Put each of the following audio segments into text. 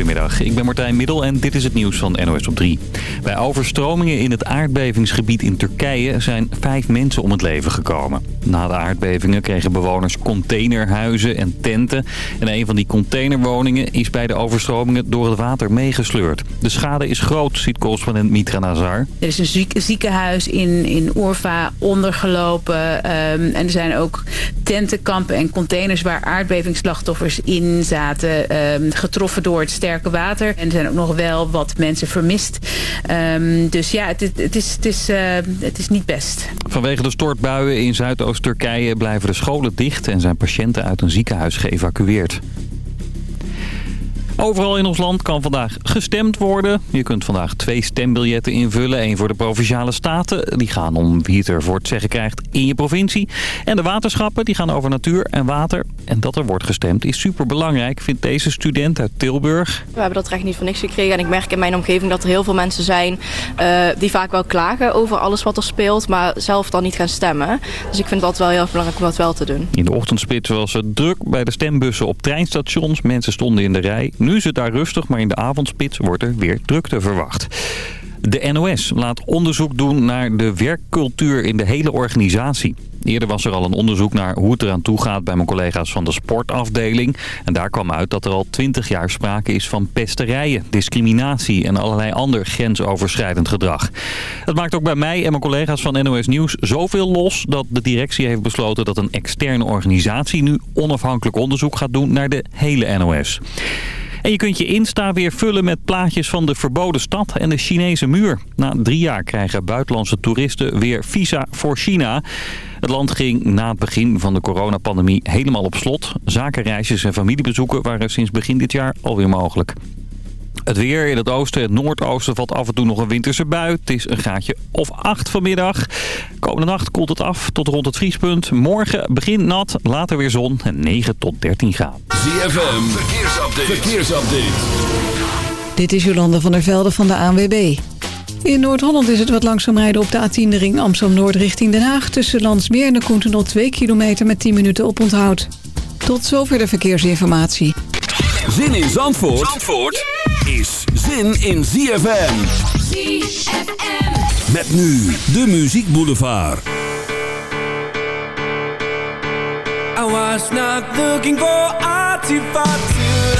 Goedemiddag, ik ben Martijn Middel en dit is het nieuws van NOS op 3. Bij overstromingen in het aardbevingsgebied in Turkije zijn vijf mensen om het leven gekomen. Na de aardbevingen kregen bewoners containerhuizen en tenten. En een van die containerwoningen is bij de overstromingen door het water meegesleurd. De schade is groot, ziet correspondent Mitra Nazar. Er is een ziekenhuis in, in Urfa ondergelopen. Ehm, en er zijn ook tentenkampen en containers waar aardbevingsslachtoffers in zaten. Ehm, getroffen door het sterke water. En er zijn ook nog wel wat mensen vermist. Ehm, dus ja, het, het, is, het, is, uh, het is niet best. Vanwege de stortbuien in Zuidoost-Turkije blijven de scholen dicht... en zijn patiënten uit een ziekenhuis geëvacueerd. Overal in ons land kan vandaag gestemd worden. Je kunt vandaag twee stembiljetten invullen. Eén voor de Provinciale Staten. Die gaan om wie het er voor het zeggen krijgt in je provincie. En de waterschappen die gaan over natuur en water. En dat er wordt gestemd is superbelangrijk, vindt deze student uit Tilburg. We hebben dat recht niet voor niks gekregen. En ik merk in mijn omgeving dat er heel veel mensen zijn uh, die vaak wel klagen over alles wat er speelt. Maar zelf dan niet gaan stemmen. Dus ik vind dat wel heel erg belangrijk om dat wel te doen. In de ochtendspits was het druk bij de stembussen op treinstations. Mensen stonden in de rij. Nu is het daar rustig, maar in de avondspits wordt er weer drukte verwacht. De NOS laat onderzoek doen naar de werkcultuur in de hele organisatie. Eerder was er al een onderzoek naar hoe het eraan toe gaat bij mijn collega's van de sportafdeling. En daar kwam uit dat er al twintig jaar sprake is van pesterijen, discriminatie en allerlei ander grensoverschrijdend gedrag. Het maakt ook bij mij en mijn collega's van NOS Nieuws zoveel los dat de directie heeft besloten dat een externe organisatie nu onafhankelijk onderzoek gaat doen naar de hele NOS. En je kunt je Insta weer vullen met plaatjes van de verboden stad en de Chinese muur. Na drie jaar krijgen buitenlandse toeristen weer visa voor China. Het land ging na het begin van de coronapandemie helemaal op slot. Zakenreisjes en familiebezoeken waren sinds begin dit jaar alweer mogelijk. Het weer in het oosten en noordoosten valt af en toe nog een winterse bui. Het is een graadje of 8 vanmiddag. Komende nacht koelt het af tot rond het vriespunt. Morgen begint nat, later weer zon en 9 tot 13 graden. ZFM, verkeersupdate. verkeersupdate. Dit is Jolande van der Velde van de ANWB. In Noord-Holland is het wat langzaam rijden op de A10 de ring Amsterdam-Noord richting Den Haag... tussen Landsmeer en de Koentenol 2 kilometer met 10 minuten op onthoud. Tot zover de verkeersinformatie. Zin in Zandvoort? Zandvoort? Is zin in ZFM. ZFM. Met nu de Muziek Boulevard. I was not looking for artifacts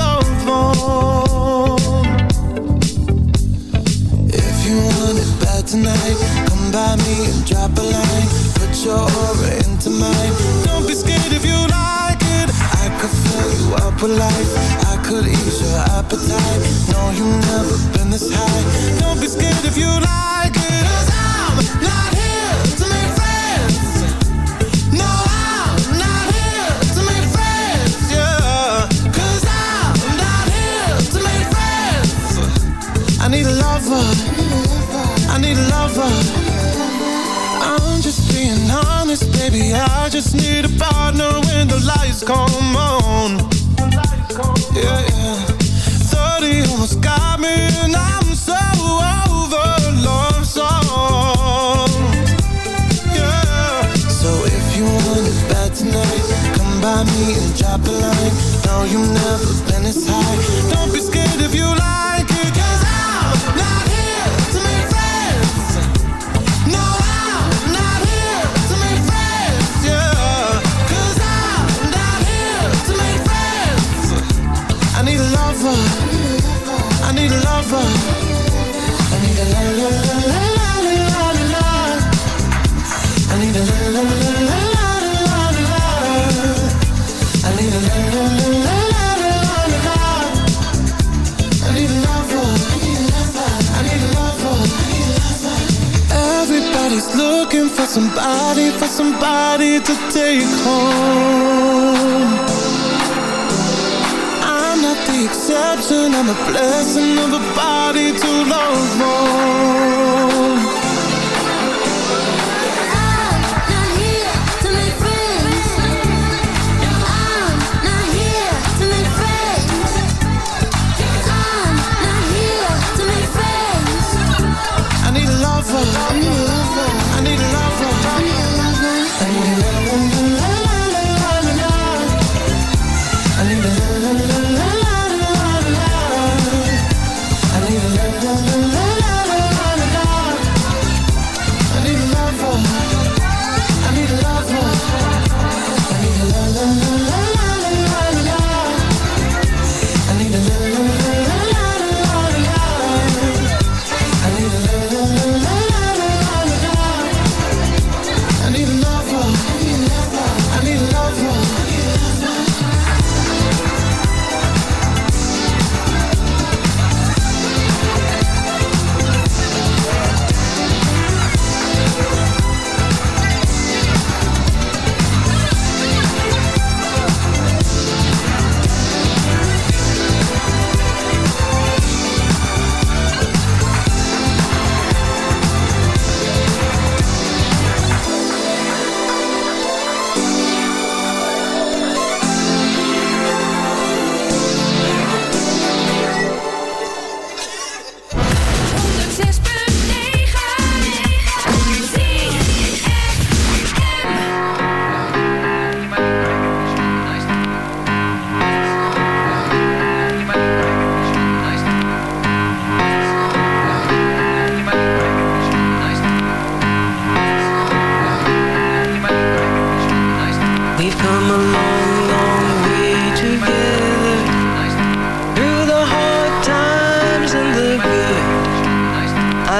for somebody to take home. I'm not the exception, I'm a blessing of a body to love more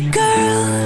girl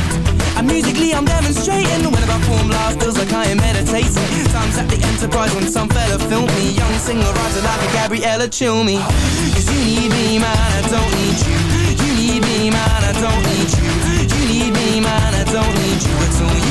And musically I'm demonstrating When I perform live feels like I am meditating. Times at the Enterprise when some fella filmed me. Young singer-writer like a Gabriella Cilmi. Cause you need me man, I don't need you. You need me man, I don't need you. You need me man, I don't need you at all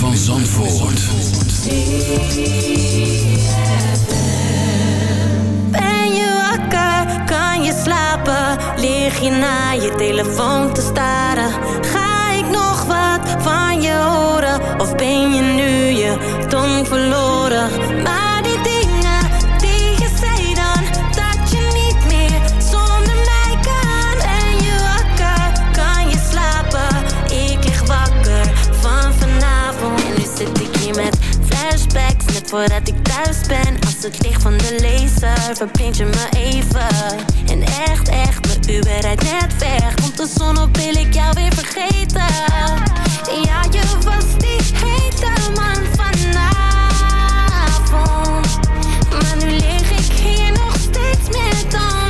van Zandvoort. Ben je wakker? Kan je slapen? Lig je na je telefoon te staren? Ga ik nog wat van je horen? Of ben je nu je tong verloren? Voordat ik thuis ben. Als het licht van de laser, verblind je me even. En echt, echt, mijn Uber net weg. Komt de zon op, wil ik jou weer vergeten. Ja, je was die hete man vanavond. Maar nu lig ik hier nog steeds met al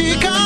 she got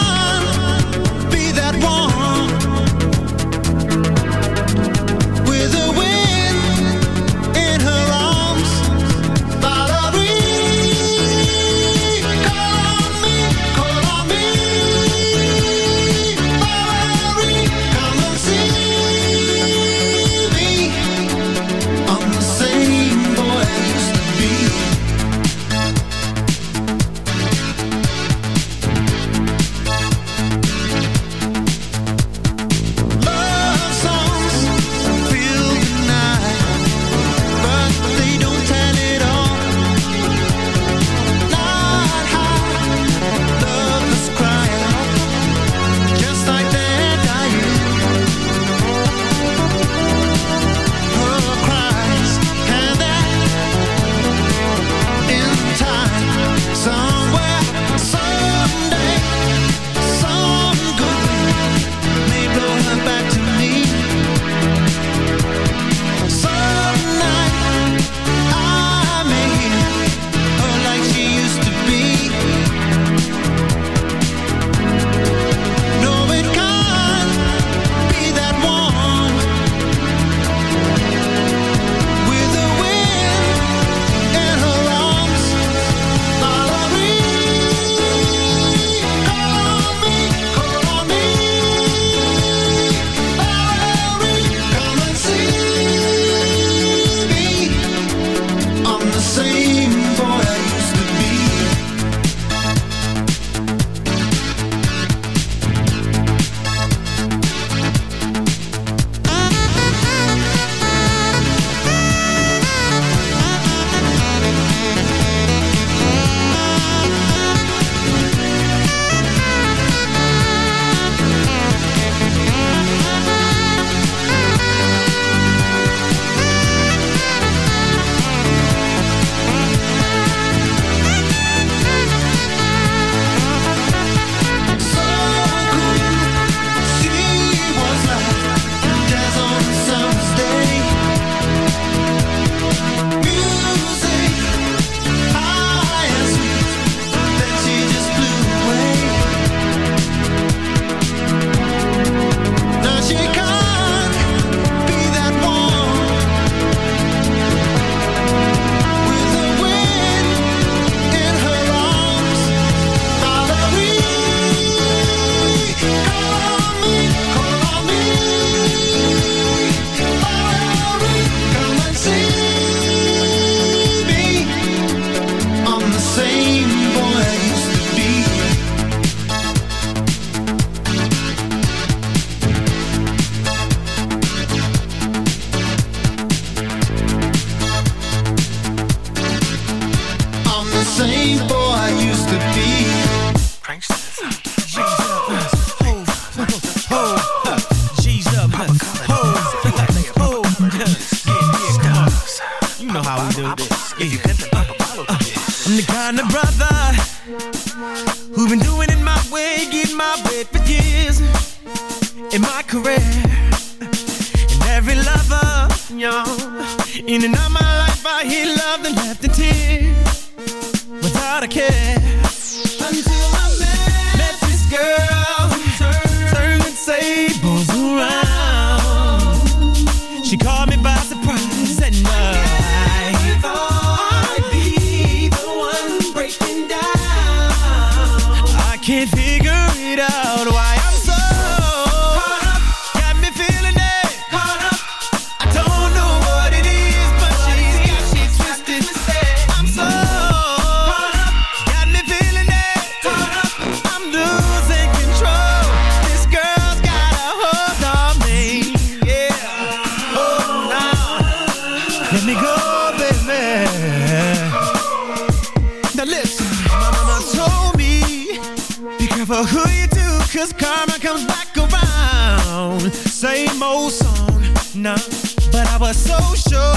was so sure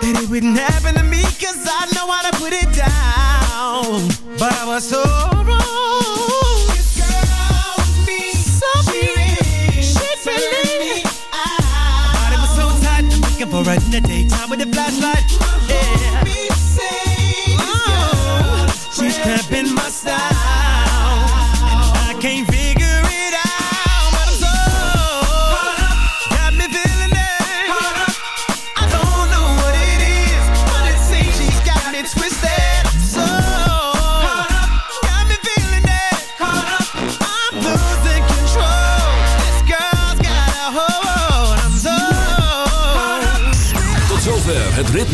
that it wouldn't happen to me Cause I know how to put it down. But I was so wrong. This girl me. So she really, she really I was so tight, I'm looking for her in the daytime with a flashlight.